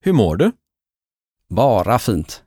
Hur mår du? Bara fint.